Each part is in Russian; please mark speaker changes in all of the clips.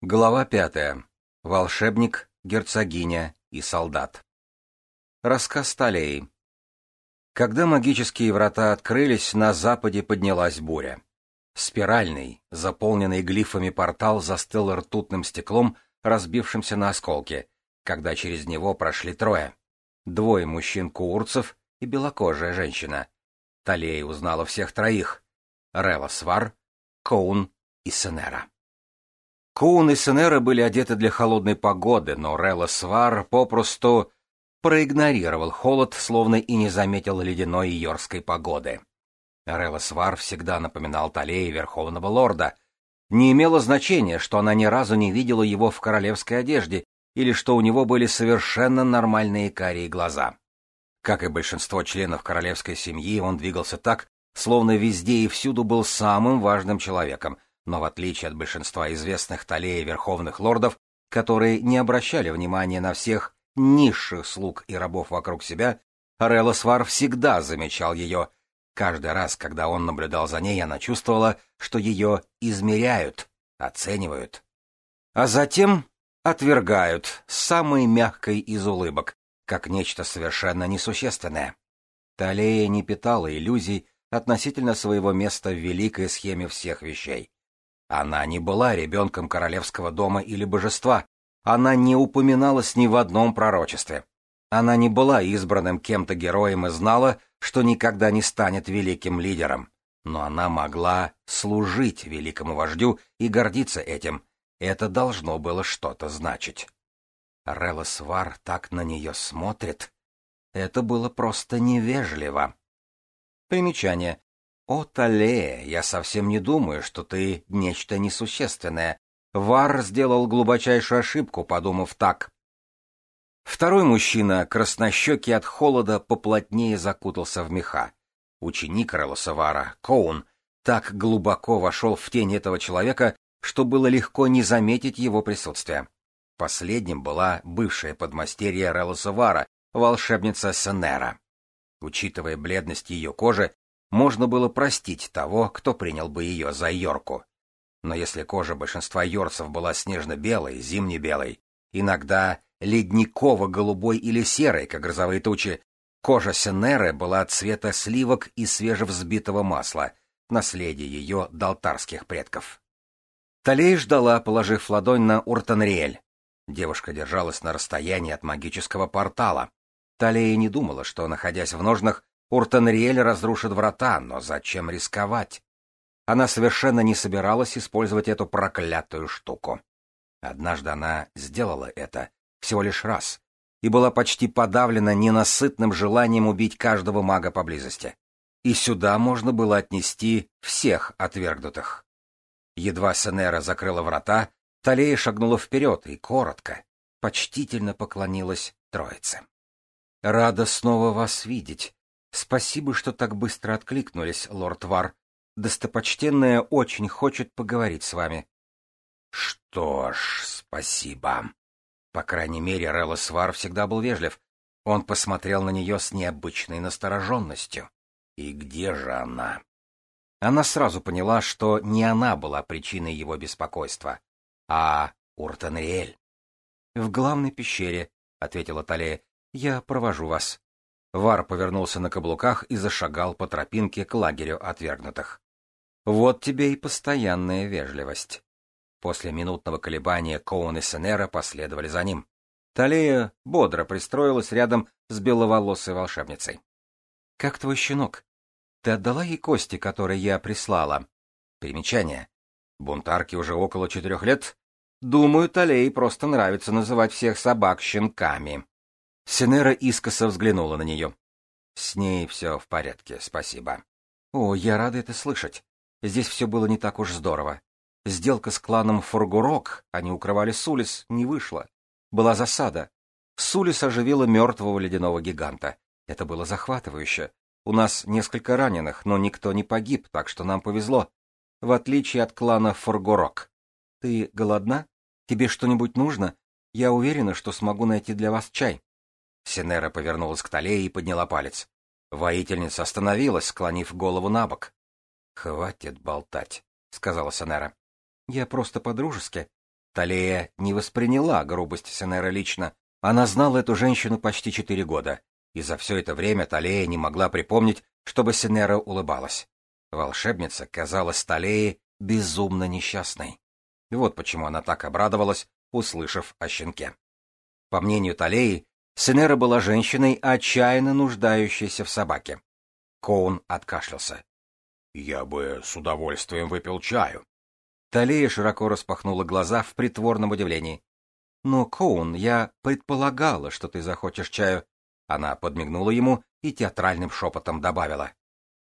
Speaker 1: Глава пятая. Волшебник, герцогиня и солдат. Рассказ Талеи. Когда магические врата открылись, на западе поднялась буря. Спиральный, заполненный глифами портал застыл ртутным стеклом, разбившимся на осколки, когда через него прошли трое. Двое мужчин-куурцев и белокожая женщина. Талия узнала всех троих — Рева Свар, Коун и Сенера. Кун и Сенера были одеты для холодной погоды, но Релла Свар попросту проигнорировал холод, словно и не заметил ледяной йорской погоды. Релла Свар всегда напоминал Талее Верховного Лорда. Не имело значения, что она ни разу не видела его в королевской одежде или что у него были совершенно нормальные карие глаза. Как и большинство членов королевской семьи, он двигался так, словно везде и всюду был самым важным человеком, но в отличие от большинства известных талей верховных лордов, которые не обращали внимания на всех низших слуг и рабов вокруг себя, Релосвар всегда замечал ее. Каждый раз, когда он наблюдал за ней, она чувствовала, что ее измеряют, оценивают. А затем отвергают самой мягкой из улыбок, как нечто совершенно несущественное. Талея не питала иллюзий относительно своего места в великой схеме всех вещей. Она не была ребенком королевского дома или божества, она не упоминалась ни в одном пророчестве. Она не была избранным кем-то героем и знала, что никогда не станет великим лидером. Но она могла служить великому вождю и гордиться этим. Это должно было что-то значить. Релосвар так на нее смотрит. Это было просто невежливо. Примечание. «О, Тале, я совсем не думаю, что ты нечто несущественное. Вар сделал глубочайшую ошибку, подумав так». Второй мужчина, краснощекий от холода, поплотнее закутался в меха. Ученик Релоса Вара, Коун, так глубоко вошел в тень этого человека, что было легко не заметить его присутствие. Последним была бывшая подмастерья Релоса Вара, волшебница Сенера. Учитывая бледность ее кожи, можно было простить того, кто принял бы ее за Йорку. Но если кожа большинства йорцев была снежно-белой, зимне-белой, иногда ледниково-голубой или серой, как грозовые тучи, кожа Сенеры была цвета сливок и свежевзбитого масла, наследие ее долтарских предков. Талей ждала, положив ладонь на Уртанриэль. Девушка держалась на расстоянии от магического портала. Талия не думала, что, находясь в ножнах, Уртанриэль разрушит врата, но зачем рисковать? Она совершенно не собиралась использовать эту проклятую штуку. Однажды она сделала это, всего лишь раз, и была почти подавлена ненасытным желанием убить каждого мага поблизости. И сюда можно было отнести всех отвергнутых. Едва Сенера закрыла врата, Талея шагнула вперед и коротко, почтительно поклонилась троице. «Рада снова вас видеть. Спасибо, что так быстро откликнулись, лорд Вар. Достопочтенная очень хочет поговорить с вами. Что ж, спасибо. По крайней мере, Релос Вар всегда был вежлив. Он посмотрел на нее с необычной настороженностью. И где же она? Она сразу поняла, что не она была причиной его беспокойства, а Уртенриэль. — В главной пещере, — ответила Талея. — Я провожу вас. Вар повернулся на каблуках и зашагал по тропинке к лагерю отвергнутых. «Вот тебе и постоянная вежливость». После минутного колебания Коун и Сенера последовали за ним. Талия бодро пристроилась рядом с беловолосой волшебницей. «Как твой щенок? Ты отдала ей кости, которые я прислала?» Примечание. Бунтарке уже около четырех лет. Думаю, Талей просто нравится называть всех собак щенками. Сенера искоса взглянула на нее. «С ней все в порядке, спасибо». «О, я рада это слышать. Здесь все было не так уж здорово. Сделка с кланом Фургурок, они укрывали Сулис, не вышла. Была засада. Сулис оживила мертвого ледяного гиганта. Это было захватывающе. У нас несколько раненых, но никто не погиб, так что нам повезло. В отличие от клана Фургурок. Ты голодна? Тебе что-нибудь нужно? Я уверена, что смогу найти для вас чай. Синера повернулась к Толе и подняла палец. Воительница остановилась, склонив голову на бок. «Хватит болтать», — сказала Синера. «Я просто по-дружески». Талея не восприняла грубость Синера лично. Она знала эту женщину почти четыре года, и за все это время Талея не могла припомнить, чтобы Синера улыбалась. Волшебница казалась Талее безумно несчастной. Вот почему она так обрадовалась, услышав о щенке. По мнению Талеи, Сенера была женщиной, отчаянно нуждающейся в собаке. Коун откашлялся. «Я бы с удовольствием выпил чаю». Талия широко распахнула глаза в притворном удивлении. «Но, Коун, я предполагала, что ты захочешь чаю». Она подмигнула ему и театральным шепотом добавила.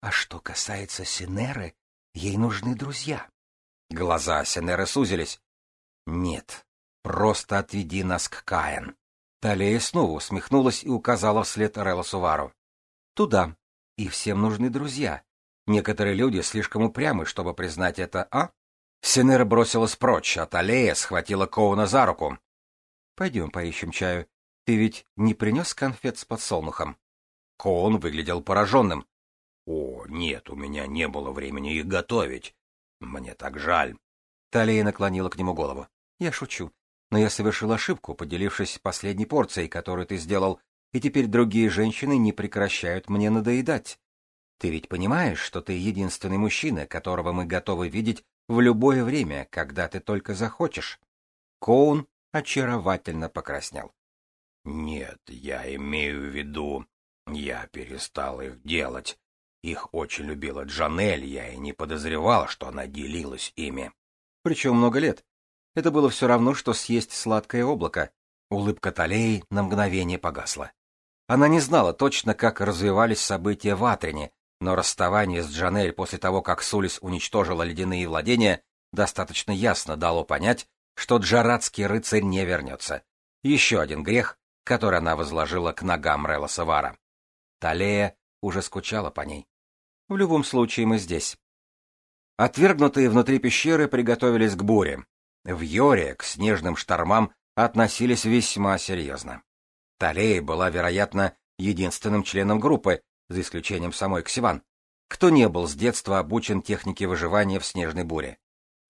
Speaker 1: «А что касается Синеры, ей нужны друзья». Глаза Синеры сузились. «Нет, просто отведи нас к Каин». Талия снова усмехнулась и указала вслед Релосу Вару. «Туда. И всем нужны друзья. Некоторые люди слишком упрямы, чтобы признать это, а?» Синера бросилась прочь, а Талия схватила Коуна за руку. «Пойдем поищем чаю. Ты ведь не принес конфет с подсолнухом?» Коун выглядел пораженным. «О, нет, у меня не было времени их готовить. Мне так жаль». Талия наклонила к нему голову. «Я шучу но я совершил ошибку, поделившись последней порцией, которую ты сделал, и теперь другие женщины не прекращают мне надоедать. Ты ведь понимаешь, что ты единственный мужчина, которого мы готовы видеть в любое время, когда ты только захочешь. Коун очаровательно покраснел. Нет, я имею в виду, я перестал их делать. Их очень любила Джанель, я и не подозревал, что она делилась ими. Причем много лет. Это было все равно, что съесть сладкое облако. Улыбка Талеи на мгновение погасла. Она не знала точно, как развивались события в Атрине, но расставание с Джанель после того, как Сулис уничтожила ледяные владения, достаточно ясно дало понять, что джарадский рыцарь не вернется. Еще один грех, который она возложила к ногам Релла Савара. Талея уже скучала по ней. В любом случае мы здесь. Отвергнутые внутри пещеры приготовились к буре, в Йоре к снежным штормам относились весьма серьезно. Талея была, вероятно, единственным членом группы, за исключением самой Ксиван, кто не был с детства обучен технике выживания в снежной буре.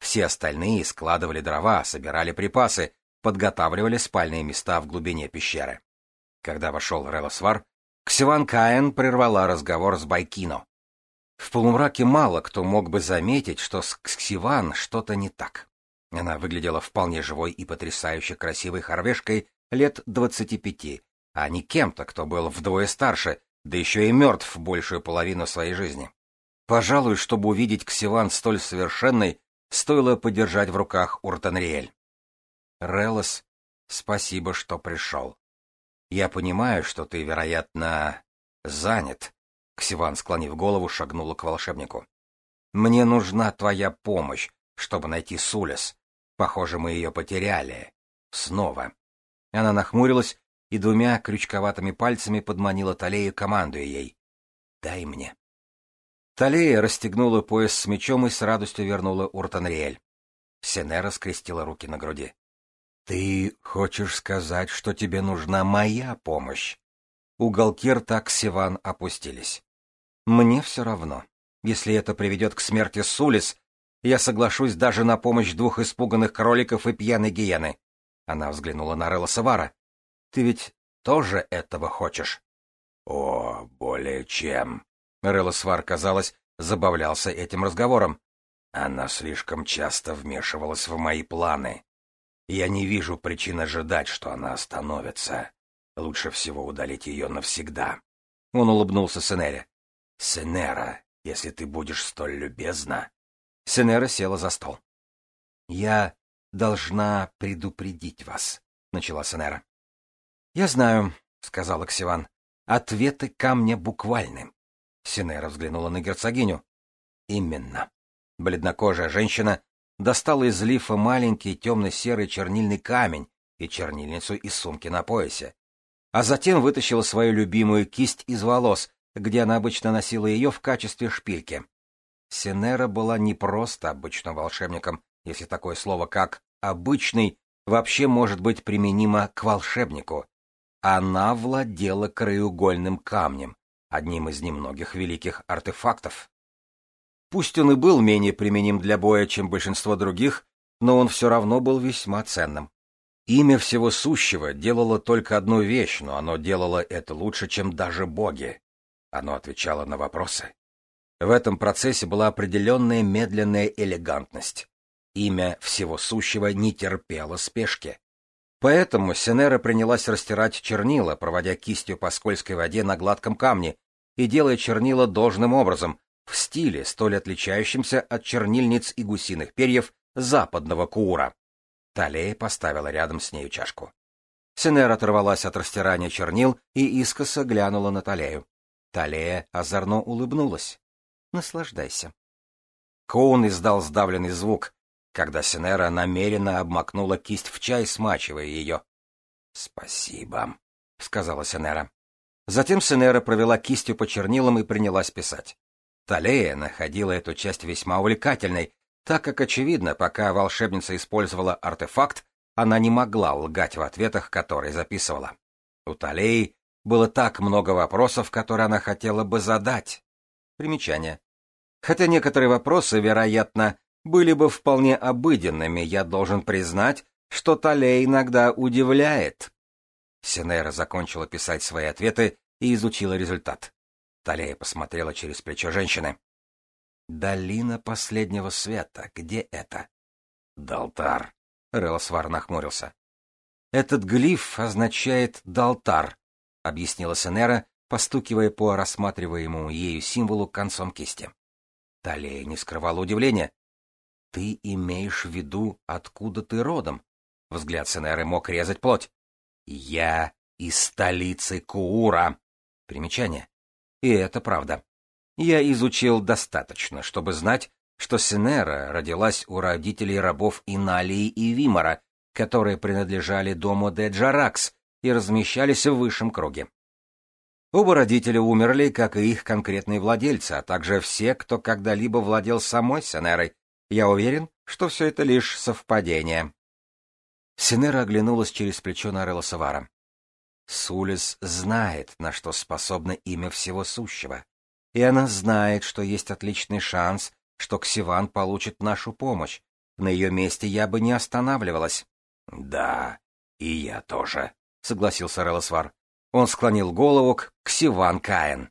Speaker 1: Все остальные складывали дрова, собирали припасы, подготавливали спальные места в глубине пещеры. Когда вошел Релосвар, Ксиван Каен прервала разговор с Байкино. В полумраке мало кто мог бы заметить, что с Ксиван что-то не так. Она выглядела вполне живой и потрясающе красивой хорвежкой лет двадцати пяти, а не кем-то, кто был вдвое старше, да еще и мертв большую половину своей жизни. Пожалуй, чтобы увидеть Ксиван столь совершенной, стоило подержать в руках Уртанриэль. Релос, спасибо, что пришел. Я понимаю, что ты, вероятно, занят. Ксиван, склонив голову, шагнула к волшебнику. Мне нужна твоя помощь, чтобы найти Сулис. Похоже, мы ее потеряли. Снова. Она нахмурилась и двумя крючковатыми пальцами подманила Талею, командуя ей. «Дай мне». Талея расстегнула пояс с мечом и с радостью вернула Уртанриэль. Сенера скрестила руки на груди. «Ты хочешь сказать, что тебе нужна моя помощь?» Уголки рта Ксиван опустились. «Мне все равно. Если это приведет к смерти Сулис, я соглашусь даже на помощь двух испуганных кроликов и пьяной гиены. Она взглянула на Релла Савара. Ты ведь тоже этого хочешь? О, более чем. Релла Савар, казалось, забавлялся этим разговором. Она слишком часто вмешивалась в мои планы. Я не вижу причин ожидать, что она остановится. Лучше всего удалить ее навсегда. Он улыбнулся Сенере. Сенера, если ты будешь столь любезна, Сенера села за стол. «Я должна предупредить вас», — начала Сенера. «Я знаю», — сказал Оксиван. «Ответы ко мне буквальны». Сенера взглянула на герцогиню. «Именно». Бледнокожая женщина достала из лифа маленький темно-серый чернильный камень и чернильницу из сумки на поясе. А затем вытащила свою любимую кисть из волос, где она обычно носила ее в качестве шпильки. Сенера была не просто обычным волшебником, если такое слово как «обычный» вообще может быть применимо к волшебнику. Она владела краеугольным камнем, одним из немногих великих артефактов. Пусть он и был менее применим для боя, чем большинство других, но он все равно был весьма ценным. Имя всего сущего делало только одну вещь, но оно делало это лучше, чем даже боги. Оно отвечало на вопросы. В этом процессе была определенная медленная элегантность. Имя всего сущего не терпело спешки. Поэтому Сенера принялась растирать чернила, проводя кистью по скользкой воде на гладком камне и делая чернила должным образом, в стиле, столь отличающемся от чернильниц и гусиных перьев западного куура. Талея поставила рядом с нею чашку. Сенера оторвалась от растирания чернил и искоса глянула на Талею. Талея озорно улыбнулась. Наслаждайся. Коун издал сдавленный звук, когда Синера намеренно обмакнула кисть в чай, смачивая ее. «Спасибо», — сказала Синера. Затем Синера провела кистью по чернилам и принялась писать. Талея находила эту часть весьма увлекательной, так как, очевидно, пока волшебница использовала артефакт, она не могла лгать в ответах, которые записывала. У Талеи было так много вопросов, которые она хотела бы задать. Примечание. Хотя некоторые вопросы, вероятно, были бы вполне обыденными, я должен признать, что Талей иногда удивляет. Синера закончила писать свои ответы и изучила результат. Талея посмотрела через плечо женщины. «Долина последнего света. Где это?» «Далтар», — Релосвар нахмурился. «Этот глиф означает «далтар», — объяснила Сенера постукивая по рассматриваемому ею символу концом кисти. Талия не скрывала удивления. «Ты имеешь в виду, откуда ты родом?» Взгляд Сенеры мог резать плоть. «Я из столицы Куура!» Примечание. И это правда. Я изучил достаточно, чтобы знать, что Сенера родилась у родителей рабов Иналии и Вимора, которые принадлежали дому Деджаракс и размещались в высшем круге. Оба родителя умерли, как и их конкретные владельцы, а также все, кто когда-либо владел самой Сенерой. Я уверен, что все это лишь совпадение. Синера оглянулась через плечо на Релла Савара. Сулис знает, на что способно имя всего сущего. И она знает, что есть отличный шанс, что Ксиван получит нашу помощь. На ее месте я бы не останавливалась. — Да, и я тоже, — согласился Релосвар. Он склонил голову к Ксиван Каин.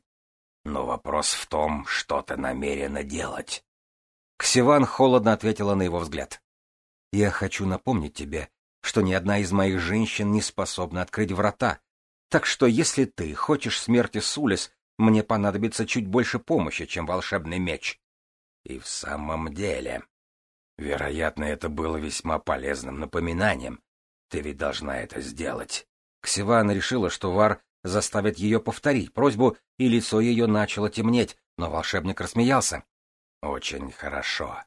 Speaker 1: «Но вопрос в том, что ты намерена делать». Ксиван холодно ответила на его взгляд. «Я хочу напомнить тебе, что ни одна из моих женщин не способна открыть врата, так что если ты хочешь смерти Сулис, мне понадобится чуть больше помощи, чем волшебный меч». И в самом деле... Вероятно, это было весьма полезным напоминанием. Ты ведь должна это сделать. Ксивана решила, что Вар заставит ее повторить просьбу, и лицо ее начало темнеть, но волшебник рассмеялся. «Очень хорошо.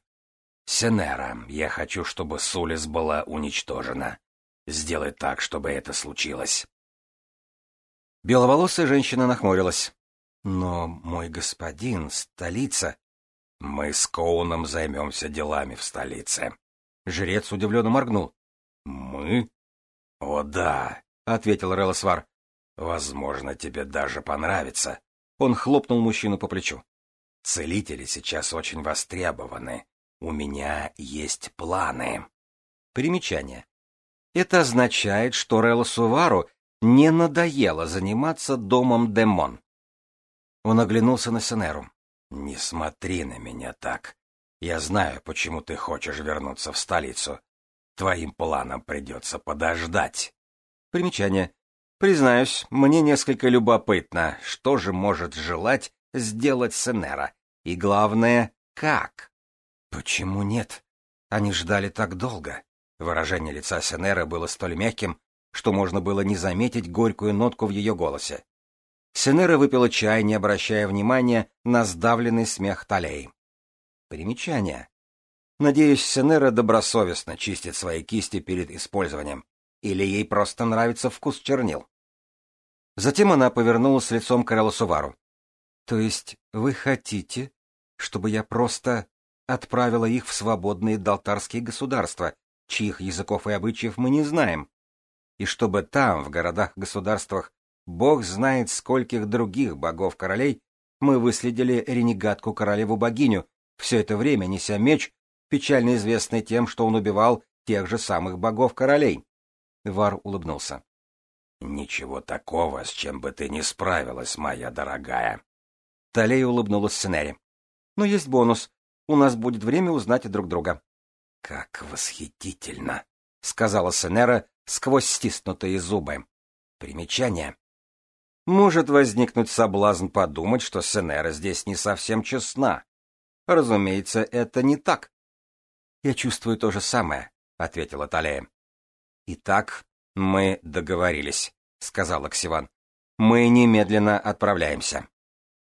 Speaker 1: Сенера, я хочу, чтобы Сулис была уничтожена. Сделай так, чтобы это случилось». Беловолосая женщина нахмурилась. «Но, мой господин, столица...» «Мы с Коуном займемся делами в столице». Жрец удивленно моргнул. «Мы?» «О да, — ответил Релосвар. «Возможно, тебе даже понравится». Он хлопнул мужчину по плечу. «Целители сейчас очень востребованы. У меня есть планы». Примечание. Это означает, что Релосувару не надоело заниматься домом Демон. Он оглянулся на Сенеру. «Не смотри на меня так. Я знаю, почему ты хочешь вернуться в столицу. Твоим планам придется подождать». Примечание. Признаюсь, мне несколько любопытно, что же может желать сделать Сенера, и главное, как. Почему нет? Они ждали так долго. Выражение лица Сенера было столь мягким, что можно было не заметить горькую нотку в ее голосе. Сенера выпила чай, не обращая внимания на сдавленный смех Талей. Примечание. Надеюсь, Сенера добросовестно чистит свои кисти перед использованием. Или ей просто нравится вкус чернил? Затем она повернулась лицом к Сувару. То есть вы хотите, чтобы я просто отправила их в свободные долтарские государства, чьих языков и обычаев мы не знаем, и чтобы там, в городах-государствах, бог знает скольких других богов-королей, мы выследили ренегатку-королеву-богиню, все это время неся меч, печально известный тем, что он убивал тех же самых богов-королей. Вар улыбнулся. «Ничего такого, с чем бы ты не справилась, моя дорогая!» Талей улыбнулась Синери. «Но есть бонус. У нас будет время узнать друг друга». «Как восхитительно!» — сказала Сенера сквозь стиснутые зубы. «Примечание. Может возникнуть соблазн подумать, что Сенера здесь не совсем честна. Разумеется, это не так. — Я чувствую то же самое, — ответила Талия. «Итак, мы договорились», — сказал Оксиван. «Мы немедленно отправляемся».